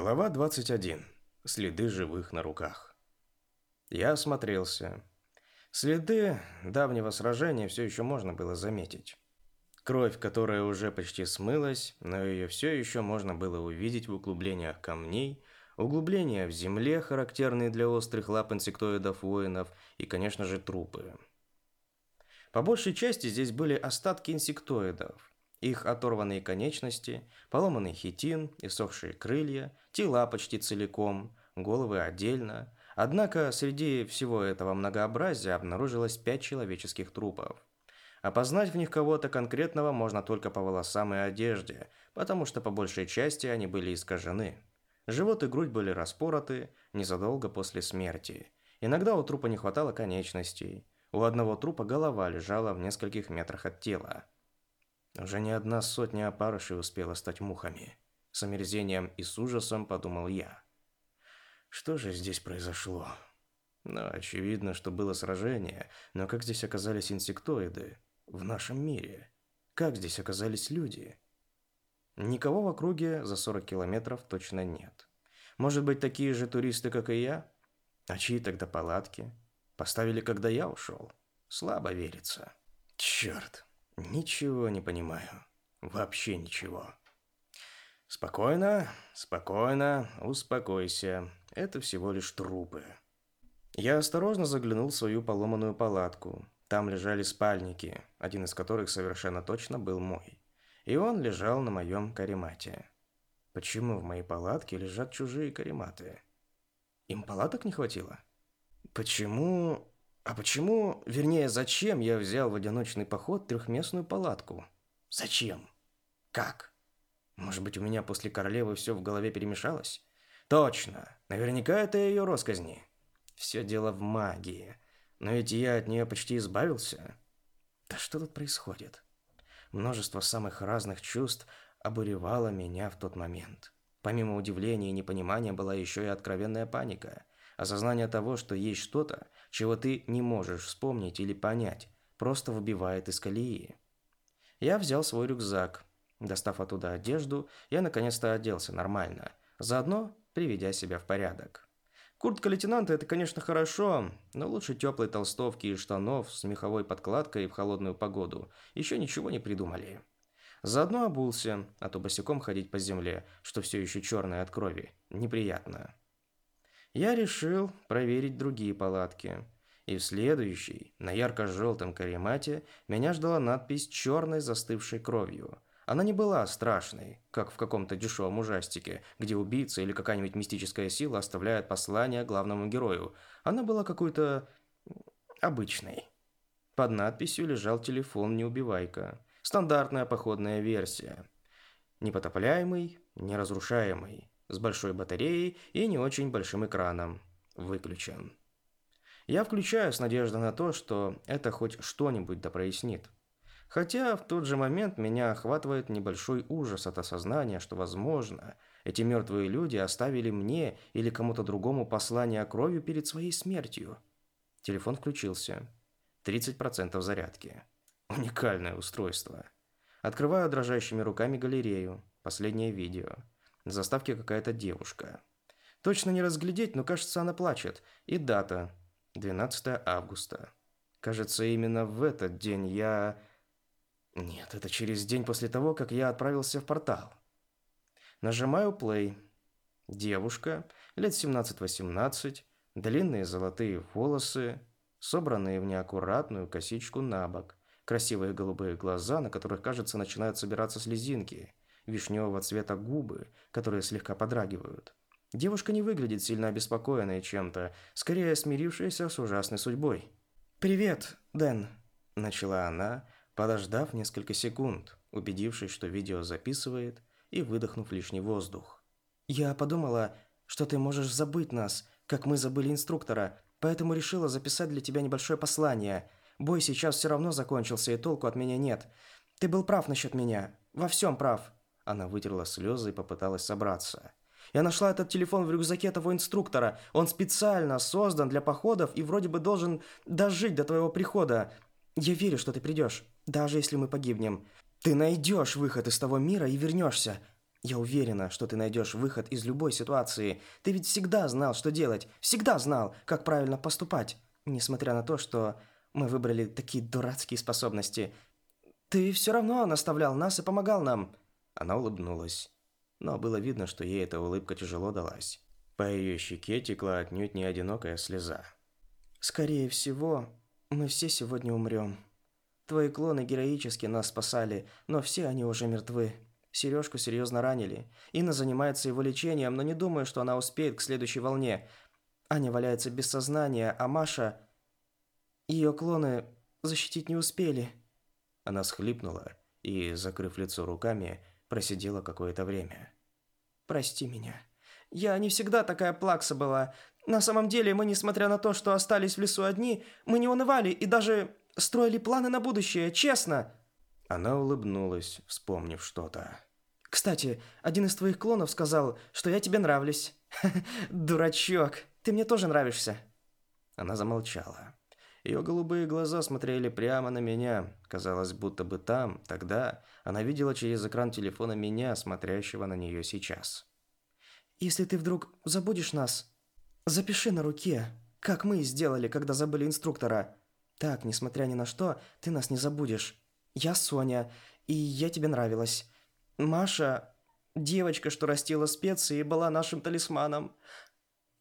Глава 21. Следы живых на руках. Я осмотрелся. Следы давнего сражения все еще можно было заметить. Кровь, которая уже почти смылась, но ее все еще можно было увидеть в углублениях камней, углубления в земле, характерные для острых лап инсектоидов воинов, и, конечно же, трупы. По большей части здесь были остатки инсектоидов, их оторванные конечности, поломанный хитин, иссохшие крылья, тела почти целиком, головы отдельно. Однако среди всего этого многообразия обнаружилось пять человеческих трупов. Опознать в них кого-то конкретного можно только по волосам и одежде, потому что по большей части они были искажены. Живот и грудь были распороты незадолго после смерти. Иногда у трупа не хватало конечностей. У одного трупа голова лежала в нескольких метрах от тела. Уже не одна сотня опарышей успела стать мухами. С омерзением и с ужасом подумал я. Что же здесь произошло? Ну, очевидно, что было сражение, но как здесь оказались инсектоиды? В нашем мире? Как здесь оказались люди? Никого в округе за 40 километров точно нет. Может быть, такие же туристы, как и я? А чьи тогда палатки? Поставили, когда я ушел? Слабо верится. Черт. Ничего не понимаю. Вообще ничего. Спокойно, спокойно, успокойся. Это всего лишь трупы. Я осторожно заглянул в свою поломанную палатку. Там лежали спальники, один из которых совершенно точно был мой. И он лежал на моем каремате. Почему в моей палатке лежат чужие карематы? Им палаток не хватило? Почему а почему, вернее, зачем я взял в одиночный поход трехместную палатку? Зачем? Как? Может быть, у меня после королевы все в голове перемешалось? Точно. Наверняка это ее росказни. Все дело в магии. Но ведь я от нее почти избавился. Да что тут происходит? Множество самых разных чувств обуревало меня в тот момент. Помимо удивления и непонимания была еще и откровенная паника. Осознание того, что есть что-то, чего ты не можешь вспомнить или понять, просто выбивает из колеи. Я взял свой рюкзак. Достав оттуда одежду, я наконец-то оделся нормально, заодно приведя себя в порядок. Куртка лейтенанта – это, конечно, хорошо, но лучше теплой толстовки и штанов с меховой подкладкой в холодную погоду. Еще ничего не придумали. Заодно обулся, а то босиком ходить по земле, что все еще черное от крови. Неприятно. Я решил проверить другие палатки. И в следующей, на ярко-желтом каремате, меня ждала надпись черной застывшей кровью. Она не была страшной, как в каком-то дешевом ужастике, где убийца или какая-нибудь мистическая сила оставляет послание главному герою. Она была какой-то... обычной. Под надписью лежал телефон «Неубивайка». Стандартная походная версия. Непотопляемый, неразрушаемый с большой батареей и не очень большим экраном. Выключен. Я включаю с надеждой на то, что это хоть что-нибудь да прояснит. Хотя в тот же момент меня охватывает небольшой ужас от осознания, что, возможно, эти мертвые люди оставили мне или кому-то другому послание о крови перед своей смертью. Телефон включился. 30% зарядки. Уникальное устройство. Открываю дрожащими руками галерею. Последнее видео. На заставке какая-то девушка. Точно не разглядеть, но кажется, она плачет. И дата. 12 августа. Кажется, именно в этот день я... Нет, это через день после того, как я отправился в портал. Нажимаю play. Девушка, лет 17-18, длинные золотые волосы, собранные в неаккуратную косичку на бок, красивые голубые глаза, на которых, кажется, начинают собираться слезинки – вишневого цвета губы, которые слегка подрагивают. Девушка не выглядит сильно обеспокоенной чем-то, скорее смирившаяся с ужасной судьбой. «Привет, Дэн», – начала она, подождав несколько секунд, убедившись, что видео записывает, и выдохнув лишний воздух. «Я подумала, что ты можешь забыть нас, как мы забыли инструктора, поэтому решила записать для тебя небольшое послание. Бой сейчас все равно закончился, и толку от меня нет. Ты был прав насчет меня. Во всем прав. Она вытерла слезы и попыталась собраться. Я нашла этот телефон в рюкзаке того инструктора. Он специально создан для походов и вроде бы должен дожить до твоего прихода. Я верю, что ты придешь, даже если мы погибнем. Ты найдешь выход из того мира и вернешься. Я уверена, что ты найдешь выход из любой ситуации. Ты ведь всегда знал, что делать, всегда знал, как правильно поступать, несмотря на то, что мы выбрали такие дурацкие способности. Ты все равно наставлял нас и помогал нам. Она улыбнулась. Но было видно, что ей эта улыбка тяжело далась. По ее щеке текла отнюдь не одинокая слеза. «Скорее всего, мы все сегодня умрем. Твои клоны героически нас спасали, но все они уже мертвы. Сережку серьезно ранили. Инна занимается его лечением, но не думаю, что она успеет к следующей волне. Аня валяется без сознания, а Маша... Ее клоны защитить не успели». Она схлипнула и, закрыв лицо руками, просидела какое-то время. «Прости меня. Я не всегда такая плакса была. На самом деле мы, несмотря на то, что остались в лесу одни, мы не унывали и даже строили планы на будущее, честно!» Она улыбнулась, вспомнив что-то. «Кстати, один из твоих клонов сказал, что я тебе нравлюсь. Дурачок, ты мне тоже нравишься». Она замолчала. Ее голубые глаза смотрели прямо на меня. Казалось, будто бы там, тогда, она видела через экран телефона меня, смотрящего на нее сейчас. «Если ты вдруг забудешь нас, запиши на руке, как мы сделали, когда забыли инструктора. Так, несмотря ни на что, ты нас не забудешь. Я Соня, и я тебе нравилась. Маша – девочка, что растила специи и была нашим талисманом.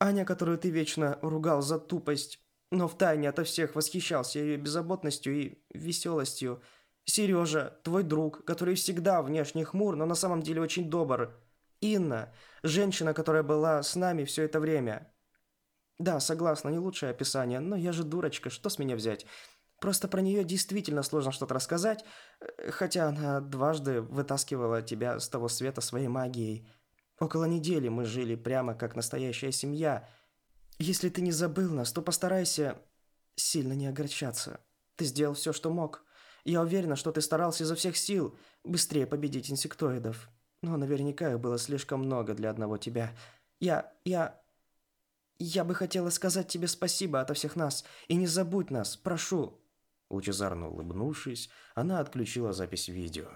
Аня, которую ты вечно ругал за тупость» но втайне ото всех восхищался ее беззаботностью и веселостью. Сережа, твой друг, который всегда внешне хмур, но на самом деле очень добр. Инна, женщина, которая была с нами все это время. Да, согласна, не лучшее описание, но я же дурочка, что с меня взять? Просто про нее действительно сложно что-то рассказать, э, хотя она дважды вытаскивала тебя с того света своей магией. Около недели мы жили прямо как настоящая семья – если ты не забыл нас, то постарайся сильно не огорчаться. Ты сделал все, что мог. Я уверена, что ты старался изо всех сил быстрее победить инсектоидов. Но наверняка их было слишком много для одного тебя. Я... я... Я бы хотела сказать тебе спасибо ото всех нас. И не забудь нас, прошу. Лучезарно улыбнувшись, она отключила запись видео.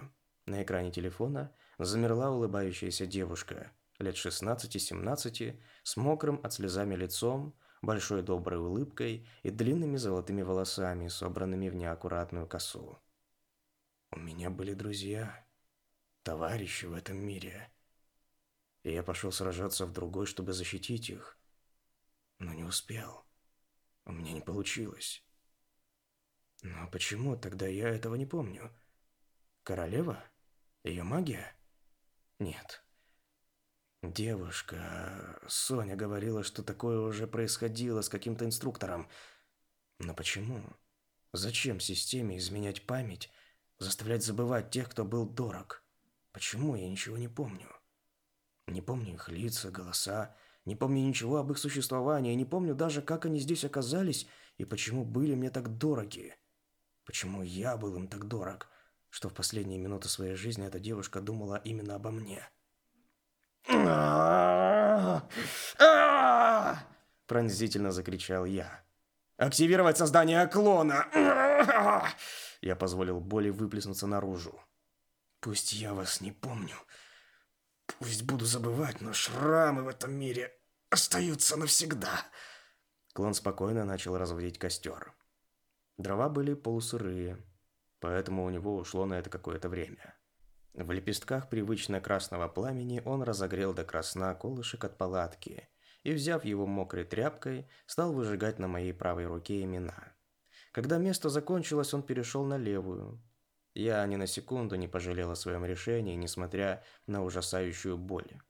На экране телефона замерла улыбающаяся девушка – лет 16-17, с мокрым от слезами лицом, большой доброй улыбкой и длинными золотыми волосами, собранными в неаккуратную косу. У меня были друзья, товарищи в этом мире. И я пошел сражаться в другой, чтобы защитить их. Но не успел. У меня не получилось. Но почему тогда я этого не помню? Королева? Ее магия? Нет. Девушка, Соня говорила, что такое уже происходило с каким-то инструктором. Но почему? Зачем системе изменять память, заставлять забывать тех, кто был дорог? Почему я ничего не помню? Не помню их лица, голоса, не помню ничего об их существовании, не помню даже, как они здесь оказались и почему были мне так дороги. Почему я был им так дорог, что в последние минуты своей жизни эта девушка думала именно обо мне? — Пронзительно закричал я. «Активировать создание клона!» Я позволил боли выплеснуться наружу. «Пусть я вас не помню, пусть буду забывать, но шрамы в этом мире остаются навсегда!» Клон спокойно начал разводить костер. Дрова были полусырые, поэтому у него ушло на это какое-то время. В лепестках привычно красного пламени он разогрел до красна колышек от палатки и, взяв его мокрой тряпкой, стал выжигать на моей правой руке имена. Когда место закончилось, он перешел на левую. Я ни на секунду не пожалел о своем решении, несмотря на ужасающую боль.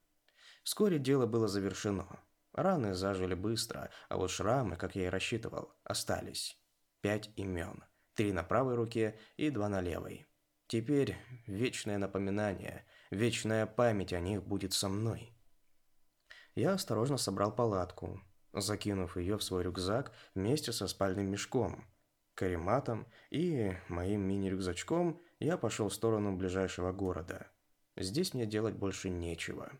Вскоре дело было завершено. Раны зажили быстро, а вот шрамы, как я и рассчитывал, остались. Пять имен. Три на правой руке и два на левой. Теперь вечное напоминание, вечная память о них будет со мной. Я осторожно собрал палатку, закинув ее в свой рюкзак вместе со спальным мешком, карематом и моим мини-рюкзачком я пошел в сторону ближайшего города. Здесь мне делать больше нечего.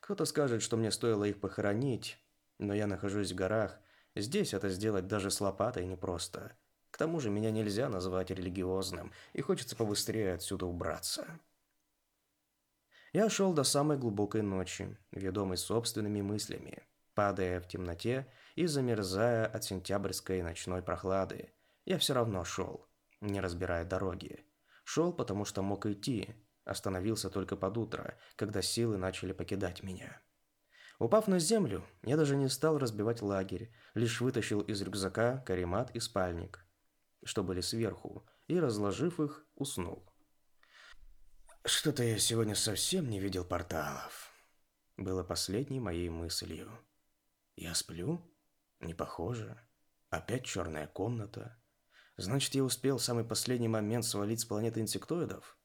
Кто-то скажет, что мне стоило их похоронить, но я нахожусь в горах. Здесь это сделать даже с лопатой непросто. К тому же меня нельзя назвать религиозным, и хочется побыстрее отсюда убраться. Я шел до самой глубокой ночи, ведомый собственными мыслями, падая в темноте и замерзая от сентябрьской ночной прохлады. Я все равно шел, не разбирая дороги. Шел, потому что мог идти, остановился только под утро, когда силы начали покидать меня. Упав на землю, я даже не стал разбивать лагерь, лишь вытащил из рюкзака каремат и спальник что были сверху, и, разложив их, уснул. Что-то я сегодня совсем не видел порталов. Было последней моей мыслью. Я сплю? Не похоже. Опять черная комната. Значит, я успел в самый последний момент свалить с планеты инсектоидов?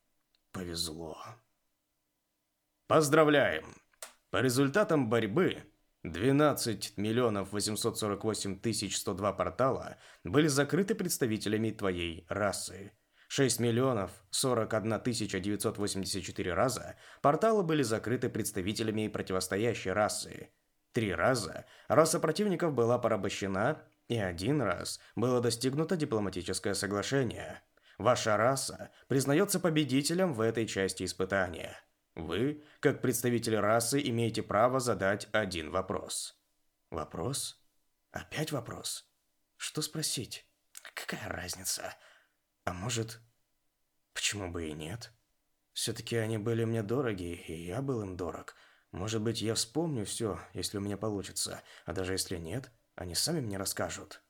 Повезло. Поздравляем! По результатам борьбы 12 миллионов 848 тысяч 102 портала были закрыты представителями твоей расы. 6 миллионов 41 тысяча 984 раза порталы были закрыты представителями противостоящей расы. Три раза раса противников была порабощена, и один раз было достигнуто дипломатическое соглашение. Ваша раса признается победителем в этой части испытания. Вы, как представитель расы, имеете право задать один вопрос. Вопрос? Опять вопрос? Что спросить? Какая разница? А может, почему бы и нет? Все-таки они были мне дороги, и я был им дорог. Может быть, я вспомню все, если у меня получится, а даже если нет, они сами мне расскажут.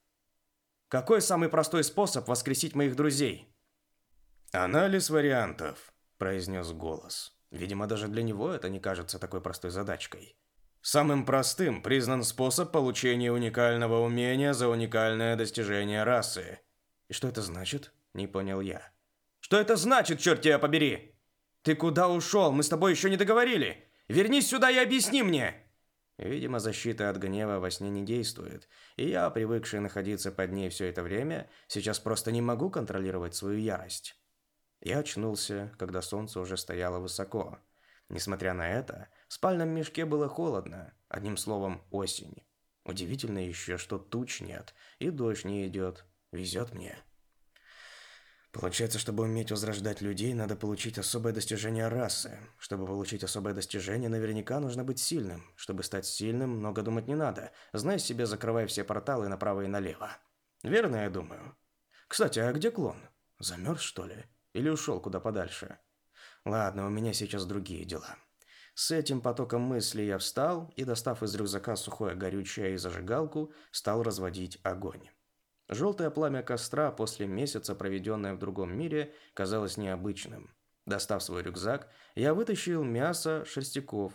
Какой самый простой способ воскресить моих друзей? Анализ вариантов, произнес голос. Видимо, даже для него это не кажется такой простой задачкой. Самым простым признан способ получения уникального умения за уникальное достижение расы. И что это значит? Не понял я. Что это значит, черт тебя побери? Ты куда ушел? Мы с тобой еще не договорили. Вернись сюда и объясни мне. Видимо, защита от гнева во сне не действует, и я, привыкший находиться под ней все это время, сейчас просто не могу контролировать свою ярость. Я очнулся, когда солнце уже стояло высоко. Несмотря на это, в спальном мешке было холодно, одним словом, осень. Удивительно еще, что туч нет, и дождь не идет. Везет мне. Получается, чтобы уметь возрождать людей, надо получить особое достижение расы. Чтобы получить особое достижение, наверняка нужно быть сильным. Чтобы стать сильным, много думать не надо. Знай себе, закрывай все порталы направо и налево. Верно, я думаю. Кстати, а где клон? Замерз, что ли? или ушел куда подальше. Ладно, у меня сейчас другие дела. С этим потоком мыслей я встал и, достав из рюкзака сухое горючее и зажигалку, стал разводить огонь. Желтое пламя костра после месяца, проведенное в другом мире, казалось необычным. Достав свой рюкзак, я вытащил мясо шерстяков.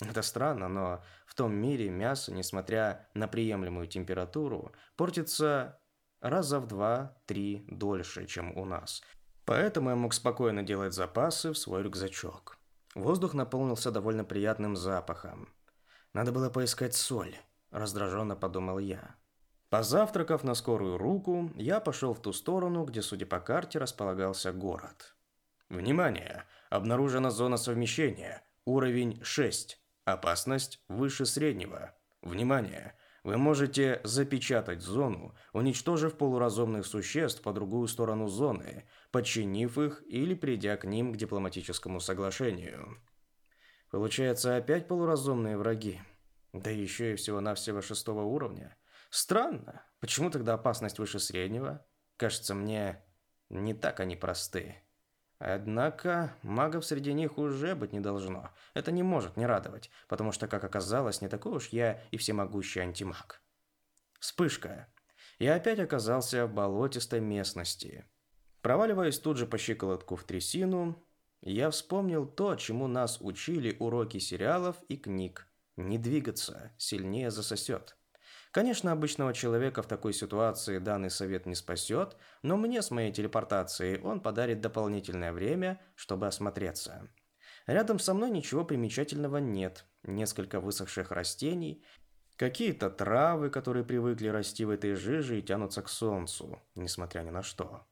Это странно, но в том мире мясо, несмотря на приемлемую температуру, портится раза в два-три дольше, чем у нас – Поэтому я мог спокойно делать запасы в свой рюкзачок. Воздух наполнился довольно приятным запахом. Надо было поискать соль, раздраженно подумал я. Позавтракав на скорую руку, я пошел в ту сторону, где, судя по карте, располагался город. Внимание! Обнаружена зона совмещения. Уровень 6. Опасность выше среднего. Внимание! Вы можете запечатать зону, уничтожив полуразумных существ по другую сторону зоны, подчинив их или придя к ним к дипломатическому соглашению. Получается, опять полуразумные враги. Да еще и всего-навсего шестого уровня. Странно, почему тогда опасность выше среднего? Кажется мне, не так они просты. Однако магов среди них уже быть не должно. Это не может не радовать, потому что, как оказалось, не такой уж я и всемогущий антимаг. Вспышка. Я опять оказался в болотистой местности. Проваливаясь тут же по щиколотку в трясину, я вспомнил то, чему нас учили уроки сериалов и книг. Не двигаться, сильнее засосет. Конечно, обычного человека в такой ситуации данный совет не спасет, но мне с моей телепортацией он подарит дополнительное время, чтобы осмотреться. Рядом со мной ничего примечательного нет. Несколько высохших растений, какие-то травы, которые привыкли расти в этой жиже и тянутся к солнцу, несмотря ни на что.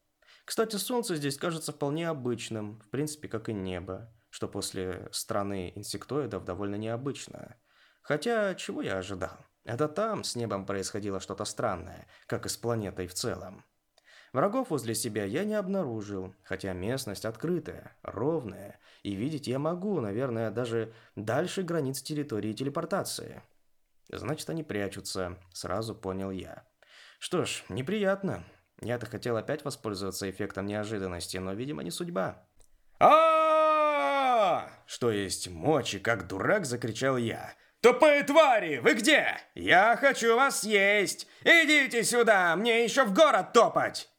Кстати, солнце здесь кажется вполне обычным, в принципе, как и небо, что после страны инсектоидов довольно необычно. Хотя, чего я ожидал? Это там с небом происходило что-то странное, как и с планетой в целом. Врагов возле себя я не обнаружил, хотя местность открытая, ровная, и видеть я могу, наверное, даже дальше границ территории телепортации. Значит, они прячутся, сразу понял я. Что ж, неприятно, я-то хотел опять воспользоваться эффектом неожиданности, но, видимо, не судьба. а Что есть мочи, как дурак, закричал я. «Тупые твари, вы где? Я хочу вас есть. Идите сюда, мне еще в город топать!»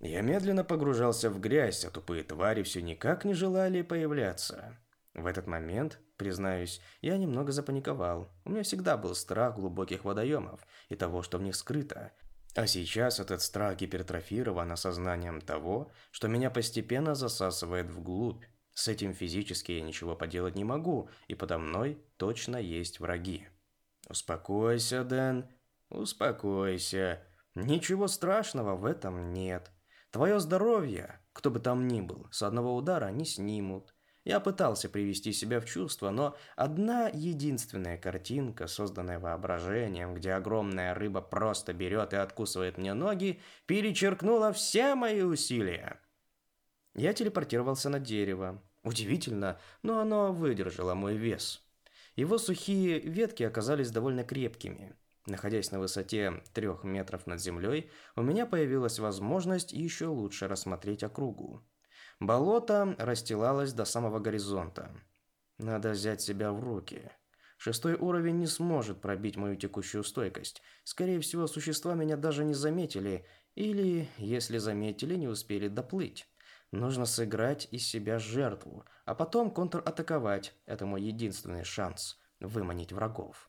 Я медленно погружался в грязь, а тупые твари все никак не желали появляться. В этот момент, признаюсь, я немного запаниковал. У меня всегда был страх глубоких водоемов и того, что в них скрыто. А сейчас этот страх гипертрофирован осознанием того, что меня постепенно засасывает вглубь. С этим физически я ничего поделать не могу, и подо мной точно есть враги. Успокойся, Дэн. Успокойся. Ничего страшного в этом нет. Твое здоровье, кто бы там ни был, с одного удара не снимут. Я пытался привести себя в чувство, но одна единственная картинка, созданная воображением, где огромная рыба просто берет и откусывает мне ноги, перечеркнула все мои усилия. Я телепортировался на дерево. Удивительно, но оно выдержало мой вес. Его сухие ветки оказались довольно крепкими. Находясь на высоте трех метров над землей, у меня появилась возможность еще лучше рассмотреть округу. Болото расстилалось до самого горизонта. Надо взять себя в руки. Шестой уровень не сможет пробить мою текущую стойкость. Скорее всего, существа меня даже не заметили, или, если заметили, не успели доплыть. Нужно сыграть из себя жертву, а потом контратаковать. Это мой единственный шанс выманить врагов.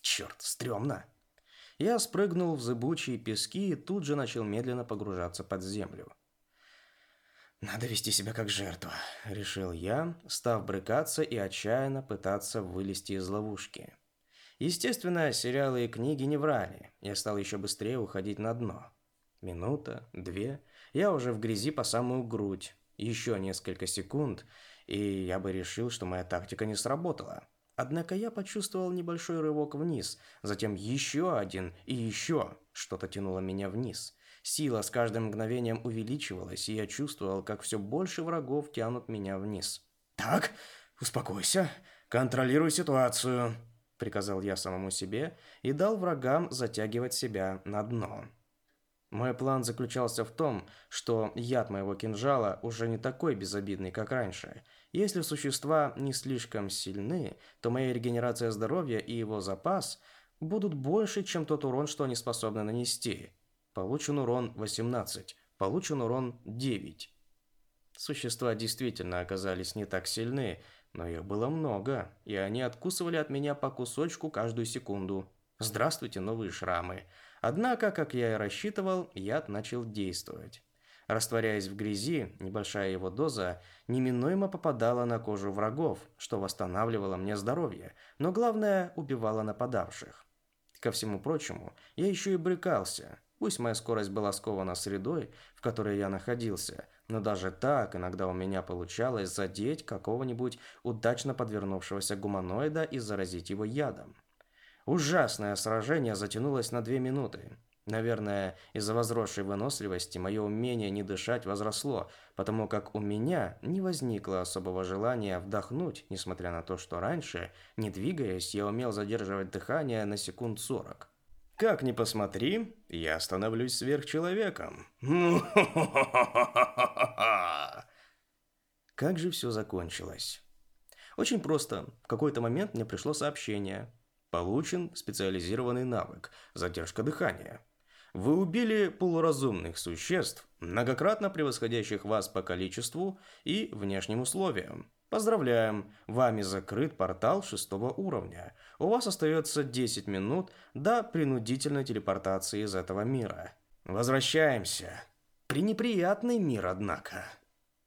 Черт, стрёмно. Я спрыгнул в зыбучие пески и тут же начал медленно погружаться под землю. Надо вести себя как жертва, решил я, став брыкаться и отчаянно пытаться вылезти из ловушки. Естественно, сериалы и книги не врали. Я стал еще быстрее уходить на дно. Минута, две, я уже в грязи по самую грудь. Еще несколько секунд, и я бы решил, что моя тактика не сработала. Однако я почувствовал небольшой рывок вниз, затем еще один и еще что-то тянуло меня вниз. Сила с каждым мгновением увеличивалась, и я чувствовал, как все больше врагов тянут меня вниз. «Так, успокойся, контролируй ситуацию», — приказал я самому себе и дал врагам затягивать себя на дно. Мой план заключался в том, что яд моего кинжала уже не такой безобидный, как раньше. Если существа не слишком сильны, то моя регенерация здоровья и его запас будут больше, чем тот урон, что они способны нанести. Получен урон 18, получен урон 9. Существа действительно оказались не так сильны, но их было много, и они откусывали от меня по кусочку каждую секунду. Здравствуйте, новые шрамы. Однако, как я и рассчитывал, яд начал действовать. Растворяясь в грязи, небольшая его доза неминуемо попадала на кожу врагов, что восстанавливало мне здоровье, но главное, убивало нападавших. Ко всему прочему, я еще и брыкался, Пусть моя скорость была скована средой, в которой я находился, но даже так иногда у меня получалось задеть какого-нибудь удачно подвернувшегося гуманоида и заразить его ядом. Ужасное сражение затянулось на две минуты. Наверное, из-за возросшей выносливости мое умение не дышать возросло, потому как у меня не возникло особого желания вдохнуть, несмотря на то, что раньше, не двигаясь, я умел задерживать дыхание на секунд сорок. Как ни посмотри, я становлюсь сверхчеловеком. Как же все закончилось? Очень просто. В какой-то момент мне пришло сообщение. Получен специализированный навык – задержка дыхания. Вы убили полуразумных существ, многократно превосходящих вас по количеству и внешним условиям. Поздравляем, вами закрыт портал шестого уровня. У вас остается 10 минут до принудительной телепортации из этого мира. Возвращаемся. Пренеприятный мир, однако.